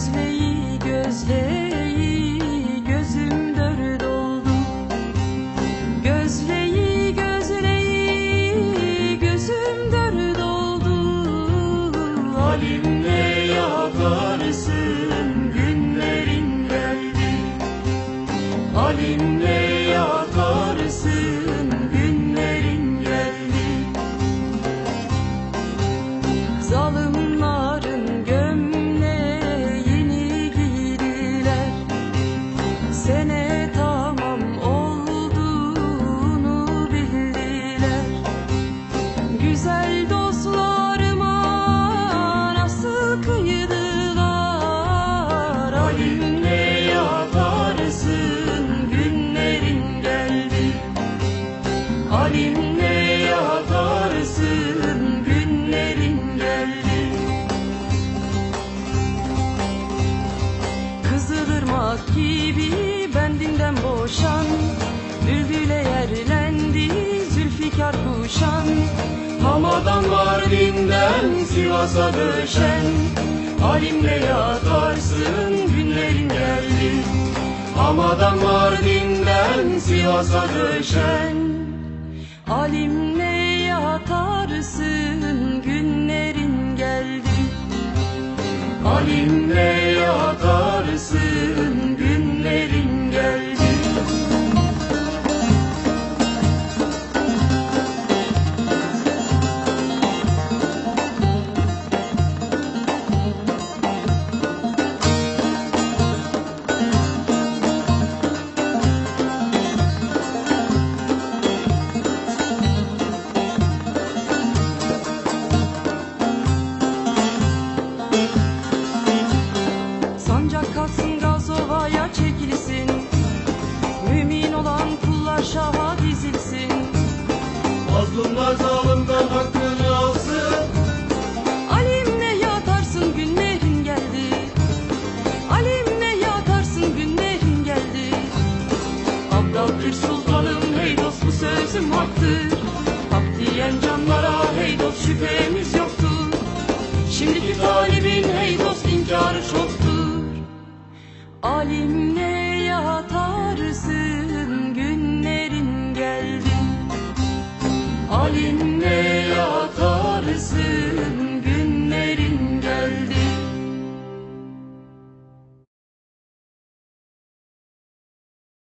Gözleyi gözleyi gözüm dört oldu. Gözleyi gözleyi gözüm dört oldu. Halimle yakarsın günlerin geldi. Halimle Tamam olduğunu bildiler. Güzel dostlarıma nasıl kıydılar? Halimle yatarsın günlerin geldi. Halimle yatarsın günlerin geldi. Kızılırmak gibi bendinden boşan Bülbüle yerlendi Zülfikar kuşan. Hamadan Mardin'den Sivas'a döşen Halimle yatarsın günlerin geldi. Hamadan Mardin'den Sivas'a döşen Halimle yatarsın günlerin geldi. Halimle yatarsın Mazlumlar zalimden hakkını alsın. Alimle yatarsın günlerin geldi? Alimle yatarsın günlerin geldi? Abdülkir Sultanım hey dost bu sözüm haktır. Hak diyen canlara hey dost şüphemiz yoktur. Şimdiki talibin hey dost inkarı çoktur. Alimle yatarsın geldi Halimle yatarsın